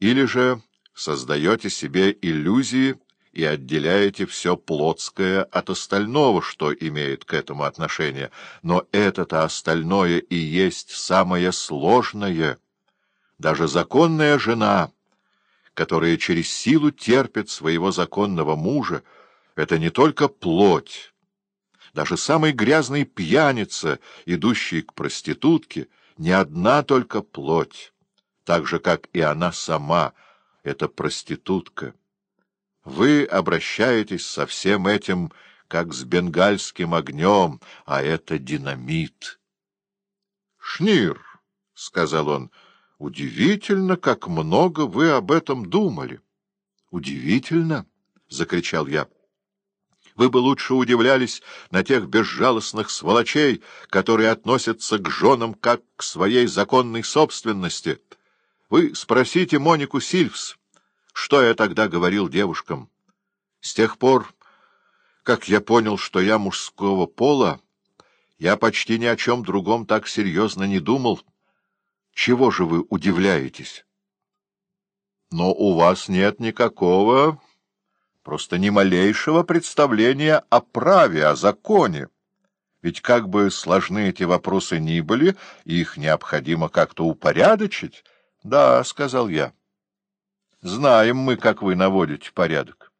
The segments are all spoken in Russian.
или же создаете себе иллюзии и отделяете все плотское от остального, что имеет к этому отношение. Но это-то остальное и есть самое сложное. Даже законная жена, которая через силу терпит своего законного мужа, это не только плоть. Даже самый грязный пьяница, идущий к проститутке, не одна только плоть, так же, как и она сама, это проститутка. Вы обращаетесь со всем этим, как с бенгальским огнем, а это динамит. — Шнир, — сказал он, — удивительно, как много вы об этом думали. — Удивительно, — закричал я. Вы бы лучше удивлялись на тех безжалостных сволочей, которые относятся к женам как к своей законной собственности. Вы спросите Монику Сильвс. Что я тогда говорил девушкам? С тех пор, как я понял, что я мужского пола, я почти ни о чем другом так серьезно не думал. Чего же вы удивляетесь? Но у вас нет никакого, просто ни малейшего представления о праве, о законе. Ведь как бы сложны эти вопросы ни были, их необходимо как-то упорядочить. — Да, — сказал я. Знаем мы, как вы наводите порядок.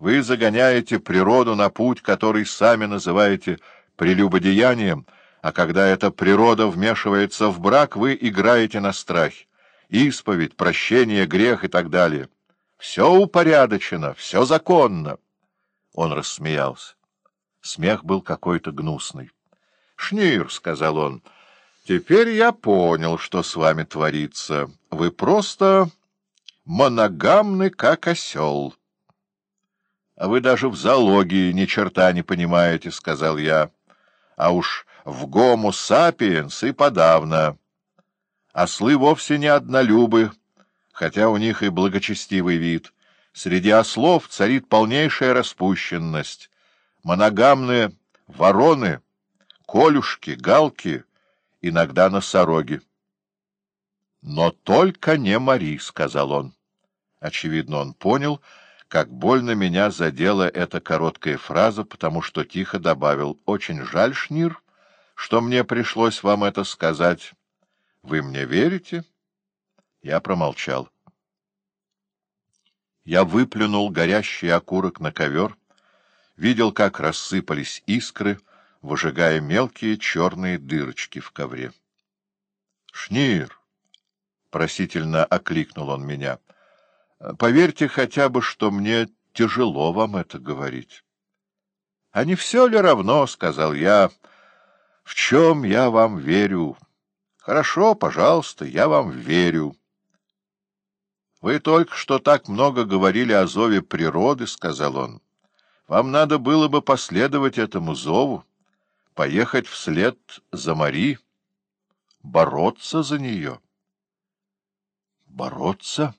Вы загоняете природу на путь, который сами называете прелюбодеянием, а когда эта природа вмешивается в брак, вы играете на страхе. Исповедь, прощение, грех и так далее. Все упорядочено, все законно. Он рассмеялся. Смех был какой-то гнусный. — Шнир, — сказал он, — теперь я понял, что с вами творится. Вы просто моногамны, как осел. — А вы даже в зоологии ни черта не понимаете, — сказал я. — А уж в гому сапиенс и подавно. Ослы вовсе не однолюбы, хотя у них и благочестивый вид. Среди ослов царит полнейшая распущенность. Моногамные вороны, колюшки, галки, иногда носороги. «Но только не Мари», — сказал он. Очевидно, он понял, как больно меня задела эта короткая фраза, потому что тихо добавил «Очень жаль, Шнир, что мне пришлось вам это сказать. Вы мне верите?» Я промолчал. Я выплюнул горящий окурок на ковер, видел, как рассыпались искры, выжигая мелкие черные дырочки в ковре. «Шнир!» Просительно окликнул он меня. — Поверьте хотя бы, что мне тяжело вам это говорить. — А не все ли равно, — сказал я, — в чем я вам верю? Хорошо, пожалуйста, я вам верю. Вы только что так много говорили о зове природы, — сказал он. Вам надо было бы последовать этому зову, поехать вслед за Мари, бороться за нее. «Бороться?»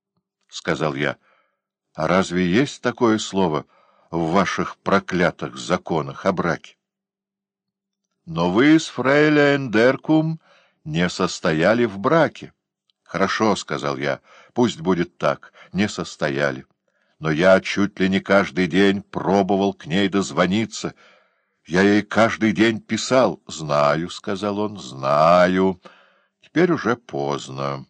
— сказал я. «А разве есть такое слово в ваших проклятых законах о браке?» «Но вы с Фрейля Эндеркум не состояли в браке». «Хорошо», — сказал я, — «пусть будет так, не состояли. Но я чуть ли не каждый день пробовал к ней дозвониться. Я ей каждый день писал. «Знаю», — сказал он, — «знаю. Теперь уже поздно».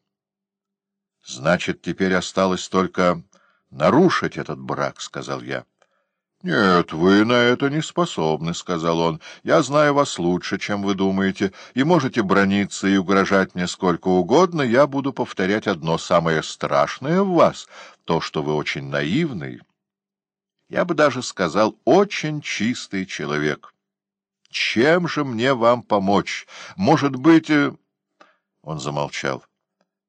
— Значит, теперь осталось только нарушить этот брак, — сказал я. — Нет, вы на это не способны, — сказал он. — Я знаю вас лучше, чем вы думаете, и можете брониться и угрожать мне сколько угодно. Я буду повторять одно самое страшное в вас — то, что вы очень наивный. Я бы даже сказал, очень чистый человек. Чем же мне вам помочь? Может быть... Э, он замолчал.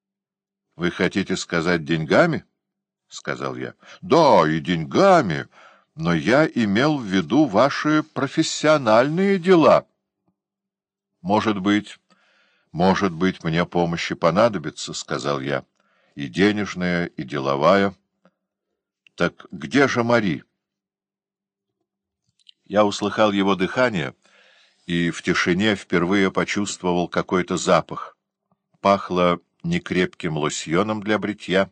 — Вы хотите сказать деньгами? — сказал я. — Да, и деньгами, но я имел в виду ваши профессиональные дела. — Может быть, может быть, мне помощи понадобится, — сказал я, — и денежная, и деловая. — Так где же Мари? Я услыхал его дыхание и в тишине впервые почувствовал какой-то запах. Пахло некрепким лосьоном для бритья,